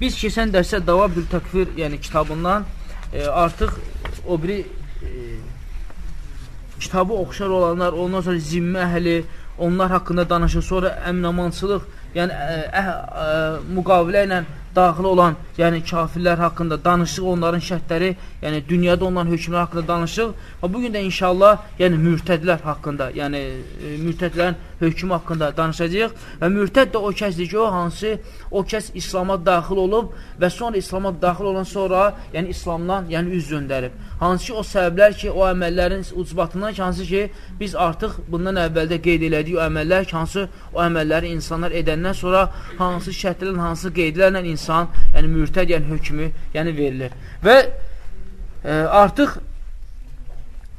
Biz keçən dərsə Davabül Təkfir, yəni kitabından e, artıq o biri e, kitabı oxşar olanlar, ondan sonra zimmə əhli, onlar haqqında danışır. Sonra əmnamançılıq, yəni ə, ə, ə, müqavilə ilə daxil olan, yəni kafirlər haqqında danışıq, onların şərtləri, yəni dünyada onların hökmləri haqqında danışıq. Və bu gün də inşallah, yəni mürtədlər haqqında, yəni e, mürtədlərin hökmü haqqında danışacağıq. Və mürtəd də o kəsdir ki, o hansı o kəs İslam'a daxil olub və sonra İslam'a daxil olan sonra, yəni İslamdan, yəni üz döndərib. Hansı ki, o səbəblər ki, o əməllərin ucbatından ki, hansı ki, biz artıq bundan əvvəldə qeyd elədik o əməllər ki, hansı o əməlləri insanlar edəndən sonra hansı şərtlərin, hansı qeydlərlə insan, yəni mürtəd, yəni hökmü, yəni verilir. Və e, artıq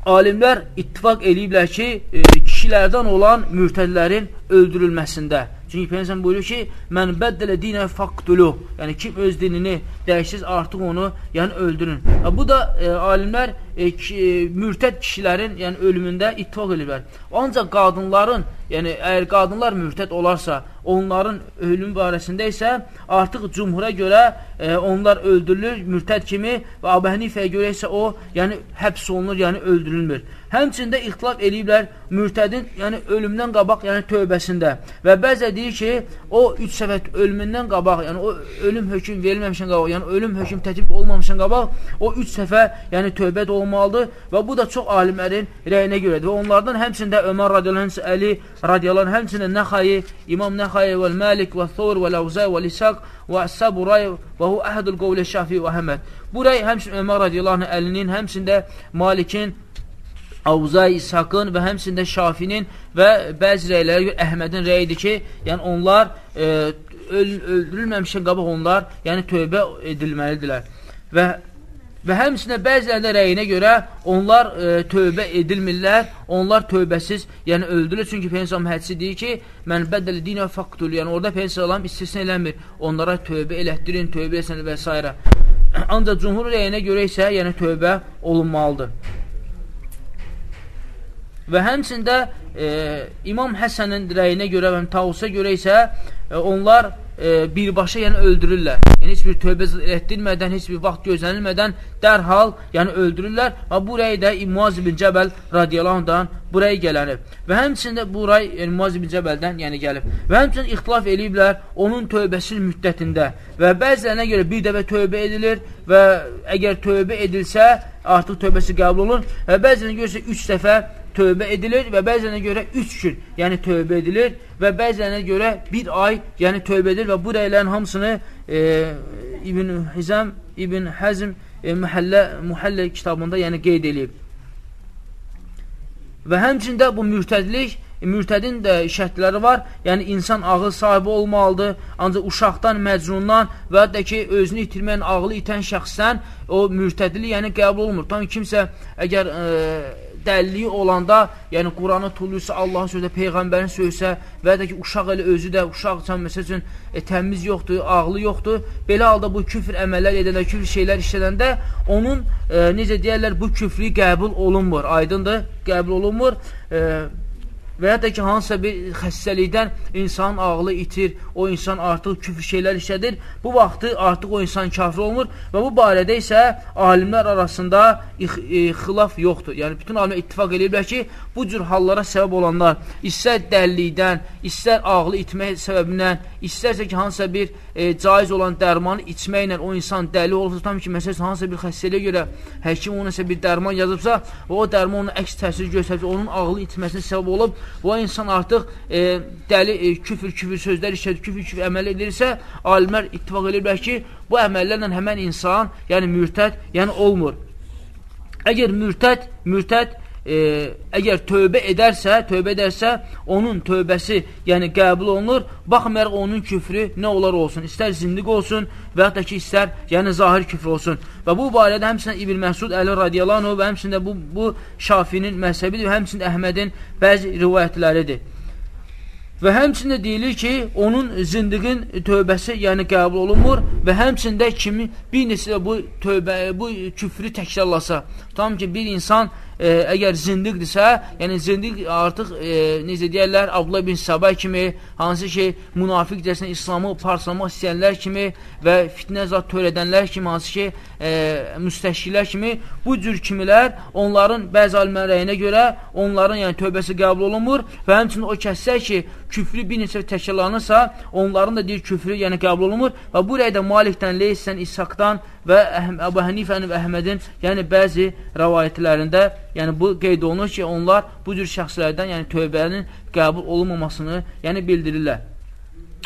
alimlər ittifak eləyiblər ki, e, kişilərdən olan mürtədlərin öldürülməsində Çünki Peygəmbər buyurur ki, "Mən bəddələ dinə faqtulu." Yəni kim öz dinini dəyişsiz artıq onu, yəni öldürün. Bu da e, alimlər e, ki, e, mürtəd kişilərin, yəni ölümündə ittifaq edirlər. Ancaq qadınların, yəni əgər qadınlar mürtəd olarsa, onların ölüm barəsində isə artıq cümhura görə e, onlar öldürülür mürtəd kimi və Əbu Hənifəyə görə isə o, yəni həbs olunur, yəni öldürülmür. Həmçində ixtilaf eləyiblər mürtədin, yəni ölümdən qabaq, yəni tövbəsində. Və bəzə deyir ki, o üç səfət ölümündən qabaq, yəni o ölüm hökm verilməmişən qabaq, yəni ölüm hökm tətbiq olmamışən qabaq, o üç səfə, yəni tövbə də olmalıdır və bu da çox alimlərin rəyinə görədir. Və onlardan həmçində Ömər radiyallahu Əli radiyallahu həmçində Nəxayi, İmam Nəxayi və Məlik və Thor və Ləvzə və Lisaq və Əsəb Ray və hu əhədül qovlə Şafi və Əhməd. Bu rəy həmçinin Ömər radiyallahu Əlinin, həmçində Malikin Avzay İshakın və həmçində Şafinin və bəzi rəylərə görə Əhmədin rəyidir ki, yəni onlar e, öl öldürülməmişən qabaq onlar, yəni tövbə edilməlidirlər. Və və həmçində bəzilərində rəyinə görə onlar e, tövbə edilmirlər, onlar tövbəsiz, yəni öldürülür. Çünki Peygəmbər hədisi deyir ki, mən bədəl dinə faqtul, yəni orada Peygəmbər istisna eləmir. Onlara tövbə elətdirin, tövbə etsin və s. Ancaq cümhur rəyinə görə isə, yəni tövbə olunmalıdır. Və həmçində e, İmam Həsənin rəyinə görə və Tavusa görə isə e, onlar e, birbaşa yəni öldürürlər. Yəni heç bir tövbə etdirmədən, heç bir vaxt gözlənilmədən dərhal yəni öldürürlər. Və bu rəy də Muaz ibn Cəbəl radiyallahu bu rəy gələnib. Və həmçində bu rəy yəni Muaz ibn Cəbəldən yəni gəlib. Və həmçinin ixtilaf eləyiblər onun tövbəsinin müddətində. Və bəzilərinə görə bir dəfə tövbə edilir və əgər tövbə edilsə, artıq tövbəsi qəbul olunur. Və bəzilərinə görə 3 dəfə tövbə edilir və bəzənə görə 3 gün, yəni tövbə edilir və bəzənə görə 1 ay, yəni tövbə edilir və bu rəylərin hamısını e, İbn Hizam, İbn Həzm e, Məhəllə, Muhəllə kitabında yəni qeyd edib. Və həmçində bu mürtədlik mürtədin də şərtləri var. Yəni insan ağıl sahibi olmalıdır. Ancaq uşaqdan, məcnundan və hətta ki özünü itirməyən, ağlı itən şəxsdən o mürtədlik yəni qəbul olmur. Tam kimsə əgər e, dəliliyi olanda, yəni Quranı tulluysa, Allahın sözü, Peyğəmbərin sözsə və ya da ki, uşaq elə özü də, uşaq üçün, məsəl üçün, e, təmiz yoxdur, ağlı yoxdur, belə halda bu küfr əməllər edəndə, küfr şeylər işlədəndə, onun, e, necə deyərlər, bu küfrü qəbul olunmur, aydındır, qəbul olunmur, e, və ya da ki, hansısa bir xəstəlikdən insanın ağlı itir, o insan artıq küfür şeylər işlədir, bu vaxtı artıq o insan kafir olmur və bu barədə isə alimlər arasında xilaf yoxdur. Yəni, bütün alimlər ittifak edirlər ki, bu cür hallara səbəb olanlar, istər dəllikdən, istər ağlı itmək səbəbindən, istərsə ki, hansısa bir e, caiz olan dərmanı içməklə o insan dəli olursa, tam ki, məsələn, hansısa bir xəstəliyə görə həkim ona bir dərman yazıbsa, o dərman onun əks təsir göstərsə, onun ağlı itməsinə səbəb olub, bu insan artıq e, dəli, e, küfür, küfür sözlər işlədir, küfür, küfür əməl edirsə, alimlər ittifak edirlər ki, bu əməllərlə həmən insan, yəni mürtəd, yəni olmur. Əgər mürtəd, mürtəd e, əgər tövbə edərsə, tövbə edərsə, onun tövbəsi, yəni qəbul olunur, baxmayaraq onun küfrü nə olar olsun, istər zindiq olsun və yaxud da ki, istər yəni zahir küfr olsun. Və bu barədə həmçinin İbn Məsud Əli radiyallahu və həmçində bu, bu Şafinin məhzəbidir və həmçində Əhmədin bəzi rivayətləridir. Və həmçində deyilir ki, onun zindiqin tövbəsi yəni qəbul olunmur və həmçində kimi bir neçə bu tövbə, bu küfrü təkrarlasa, tam ki, bir insan e, əgər zindiqdirsə, yəni zindiq artıq e, necə deyərlər, Abdullah bin Sabah kimi, hansı ki, münafiq desən İslamı parçalamaq istəyənlər kimi və fitnə zat törədənlər kimi, hansı ki, e, müstəşkilər kimi, bu cür kimilər onların bəzi alimlərəyinə görə onların yəni tövbəsi qəbul olunmur və həmçinin o kəslər ki, küfrü bir neçə təkrarlanırsa, onların da deyir küfrü yəni qəbul olunmur və bu rəydə Malikdən, Leysdən, İshaqdan və Əbu Hənifənin və Əhmədin yəni bəzi rəvayətlərində yəni bu qeyd olunur ki, onlar bu cür şəxslərdən, yəni tövbənin qəbul olunmamasını, yəni bildirirlər.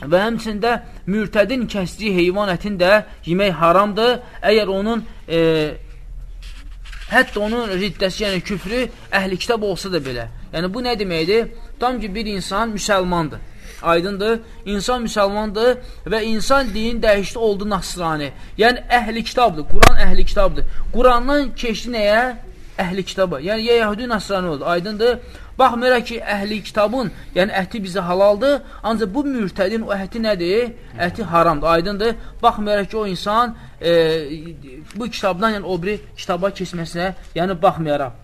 Və həmçində mürtədin kəsdiyi heyvan ətini də yemək haramdır. Əgər onun e, hətta onun riddəsi, yəni küfrü əhli kitab olsa da belə. Yəni bu nə deməkdir? Tam ki, bir insan müsəlmandır. Aydındır. İnsan müsəlmandır və insan din dəyişdi oldu nasrani. Yəni əhli kitabdır. Quran əhli kitabdır. Qurandan keçdi nəyə? əhli kitaba. Yəni, ya Yahudi Nasrani oldu. Aydındır. Baxmayaraq ki, əhli kitabın, yəni əti bizə halaldır, ancaq bu mürtədin o əti nədir? Əti haramdır. Aydındır. Baxmayaraq ki, o insan e, bu kitabdan, yəni o biri kitaba keçməsinə, yəni baxmayaraq.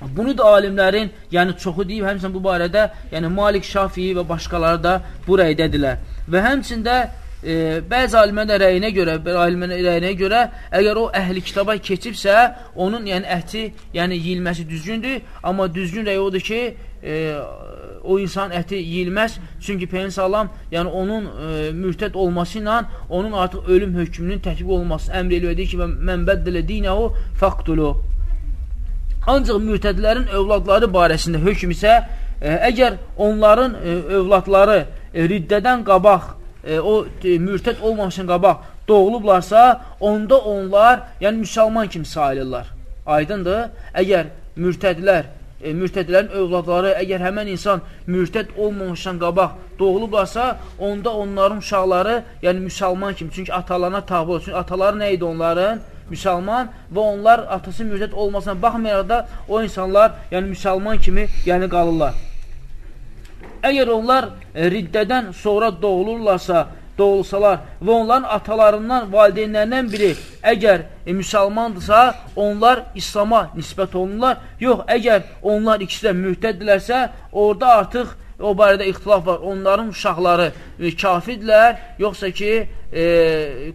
Bunu da alimlərin, yəni çoxu deyib, həmçinin bu barədə, yəni Malik Şafii və başqaları da bu rəydədirlər. Və həmçində e, bəzi alimlərin rəyinə görə, alimlərin rəyinə görə, əgər o əhli kitaba keçibsə, onun yəni əti, yəni yeyilməsi düzgündür, amma düzgün rəy odur ki, e, o insan əti yeyilməz, çünki Peyyən Salam, yəni onun e, mürtəd olması ilə onun artıq ölüm hökmünün tətbiq olması əmr elədir ki, mən bəddələ dinəhu faqtulu. Ancaq mürtədlərin övladları barəsində hökm isə, e, əgər onların e, övladları e, riddədən qabaq e, o e, mürtəd olmamışın qabaq doğulublarsa, onda onlar, yəni müsəlman kimi sayılırlar. Aydındır? Əgər mürtədlər, e, mürtədlərin övladları, əgər həmən insan mürtəd olmamışdan qabaq doğulublarsa, onda onların uşaqları, yəni müsəlman kimi, çünki atalarına tabi olur. Çünki ataları nə idi onların? Müsəlman və onlar atası mürtəd olmasına baxmayaraq da o insanlar, yəni müsəlman kimi, yəni qalırlar. Əgər onlar e, riddədən sonra doğulurlarsa, doğulsalar və onların atalarından, valideynlərindən biri əgər e, müsəlmandırsa, onlar İslama nisbət olunurlar. Yox, əgər onlar ikisi də mühtəddirlərsə, orada artıq o barədə ixtilaf var. Onların uşaqları e, kafirdirlər, yoxsa ki, e,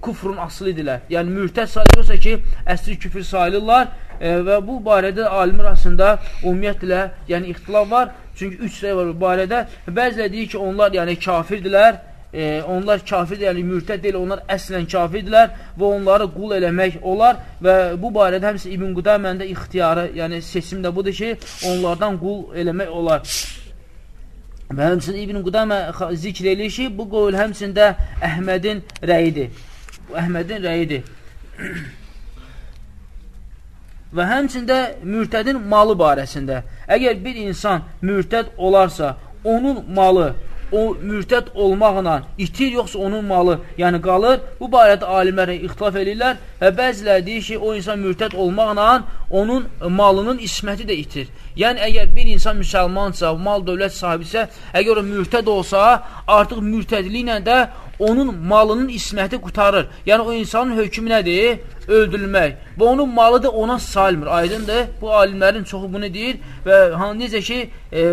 kufrun aslı idilər. Yəni, mürtəd sayılır, yoxsa ki, əsri küfür sayılırlar e, və bu barədə alimlər arasında ümumiyyətlə yəni, ixtilaf var. Çünki üç rəy var bu barədə. Bəzilə deyir ki, onlar yəni kafirdirlər, e, onlar kafirdir, yəni mürtəd deyil, onlar əslən kafirdirlər və onları qul eləmək olar və bu barədə həmsə İbn Qudamənin də ixtiyarı, yəni seçim də budur ki, onlardan qul eləmək olar. Və həmçinin İbn Qudamə zikr eləyir ki, bu qovul həmçində Əhmədin rəyidir. Bu Əhmədin rəyidir. və həmçində mürtədin malı barəsində. Əgər bir insan mürtəd olarsa, onun malı o mürtəd olmaqla itir, yoxsa onun malı yəni qalır. Bu barədə alimlər ixtilaf edirlər və bəzilər deyir ki, o insan mürtəd olmaqla onun malının isməti də itir. Yəni, əgər bir insan müsəlmansa, mal dövlət sahibisə, əgər o mürtəd olsa, artıq mürtədliklə də onun malının isməti qutarır. Yəni, o insanın hökmü nədir? Öldürülmək. Və onun malı da ona salmır. Aydındır. Bu alimlərin çoxu bunu deyir və necə ki, e,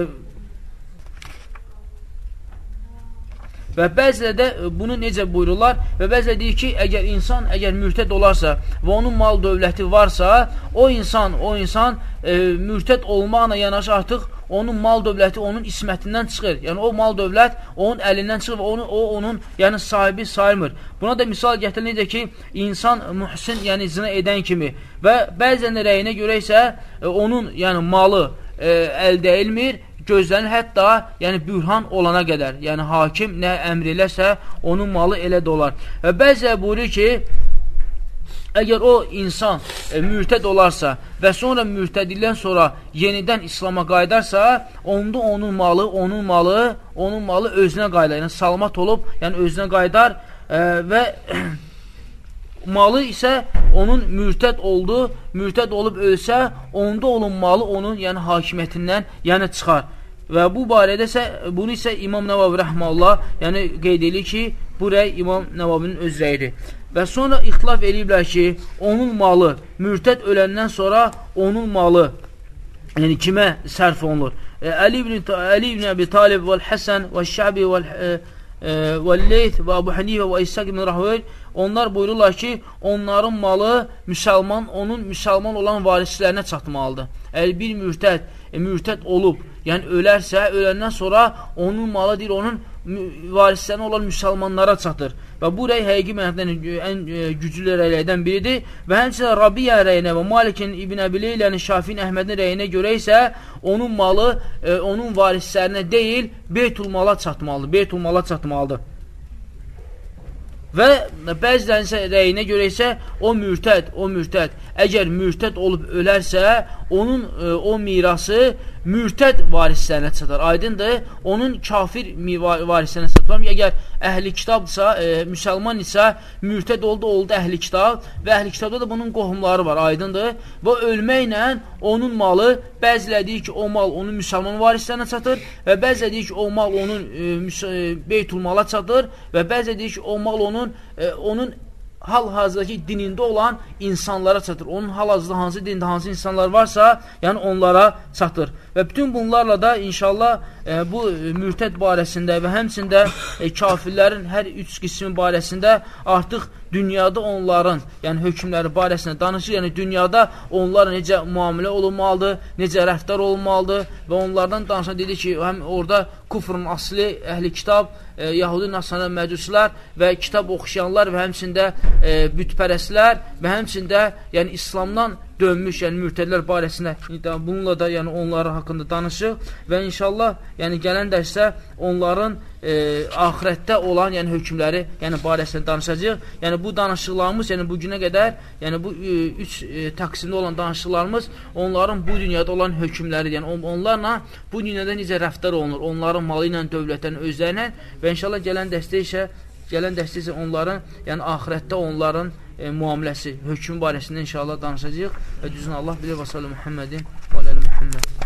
Və bəzilə də e, bunu necə buyururlar və bəzilə deyir ki, əgər insan əgər mürtəd olarsa və onun mal dövləti varsa, o insan, o insan e, mürtəd olmaqla yanaşı artıq onun mal dövləti onun ismətindən çıxır. Yəni o mal dövlət onun əlindən çıxır və onu, o onun yəni sahibi saymır. Buna da misal gətirir necə ki, insan mühsin, yəni zina edən kimi və bəzən rəyinə görə isə e, onun yəni malı e, əldə edilmir gözlənir hətta yəni bürhan olana qədər. Yəni hakim nə əmr eləsə, onun malı elə də olar. Və bəzə buyurur ki, əgər o insan e, mürtəd olarsa və sonra mürtədildən sonra yenidən İslama qaydarsa, onda onun malı, onun malı, onun malı özünə qaydar. Yəni salamat olub, yəni özünə qaydar e, və malı isə onun mürtəd oldu, mürtəd olub ölsə, onda onun malı onun yəni hakimiyyətindən yəni çıxar. Və bu barədə isə bunu isə İmam Nəvavi rəhməllah, yəni qeyd edir ki, bu rəy İmam Nəvavinin öz rəyidir. Və sonra ixtilaf ediblər ki, onun malı mürtəd öləndən sonra onun malı yəni kimə sərf olunur? E, Əli ibn Əli ibn Əbi Talib və Həsən və Şəbi və e, e, Leyth və Əbu Hənifə və İshaq ibn Rahveyl onlar buyururlar ki, onların malı müsəlman, onun müsəlman olan varislərinə çatmalıdır. Əgər bir mürtəd, e, mürtəd olub, yəni ölərsə, öləndən sonra onun malı deyir, onun varislərinə olan müsəlmanlara çatır. Və bu rəy həqiqi mənəfdən ən e, güclü rəylərdən biridir. Və həmçinin Rabiyə rəyinə və Malikin İbn Əbileylənin Şafin Əhmədin rəyinə görə isə onun malı e, onun varislərinə deyil, Beytulmala çatmalıdır. Beytulmala çatmalıdır. Və bəzilərinin rəyinə görə isə o mürtəd, o mürtəd, əgər mürtəd olub ölərsə, onun e, o mirası mürtəd varislərinə çatar. Aydındır, onun kafir varislərinə çatar. Əgər əhli kitabdırsa, e, müsəlman isə mürtəd oldu, oldu əhli kitab və əhli kitabda da bunun qohumları var, aydındır. Və ölməklə onun malı bəzilə deyir ki, o mal onun müsəlman varislərinə çatır və bəzilə deyir ki, o mal onun e, e beytulmala çatır və bəzilə deyir ki, o mal onun e, onun hal-hazırdakı dinində olan insanlara çatır. Onun hal-hazırda hansı dində hansı insanlar varsa, yəni onlara çatır. Və bütün bunlarla da inşallah e, bu mürtəd barəsində və həmçində e, kafirlərin hər üç qismi barəsində artıq dünyada onların, yəni hökmləri barəsində danışır. Yəni dünyada onlara necə müamilə olunmalıdır, necə rəftar olunmalıdır və onlardan danışan dedi ki, həm orada kufrun asli, əhli kitab, e, Yahudi, Nasana, Məcuslar və kitab oxuyanlar və həmçində e, bütpərəslər və həmçində yəni İslamdan dönmüş, yəni mürtədlər barəsində bununla da yəni onların haqqında danışıq və inşallah yəni gələn dərsə onların e, axirətdə olan yəni hökmləri yəni barəsində danışacağıq. Yəni bu danışıqlarımız, yəni bu günə qədər, yəni bu e, üç e, təqsimdə olan danışıqlarımız onların bu dünyada olan hökmləridir. Yəni on, onlarla bu dünyada necə rəftar olunur, onların malı ilə, dövlətlə, özlərinə və inşallah gələn dəstə isə gələn dəstə isə onların, yəni axirətdə onların e, müamiləsi, hökm barəsində inşallah danışacağıq və düzün Allah bilir və sallı Muhammedin və aləli Muhammed.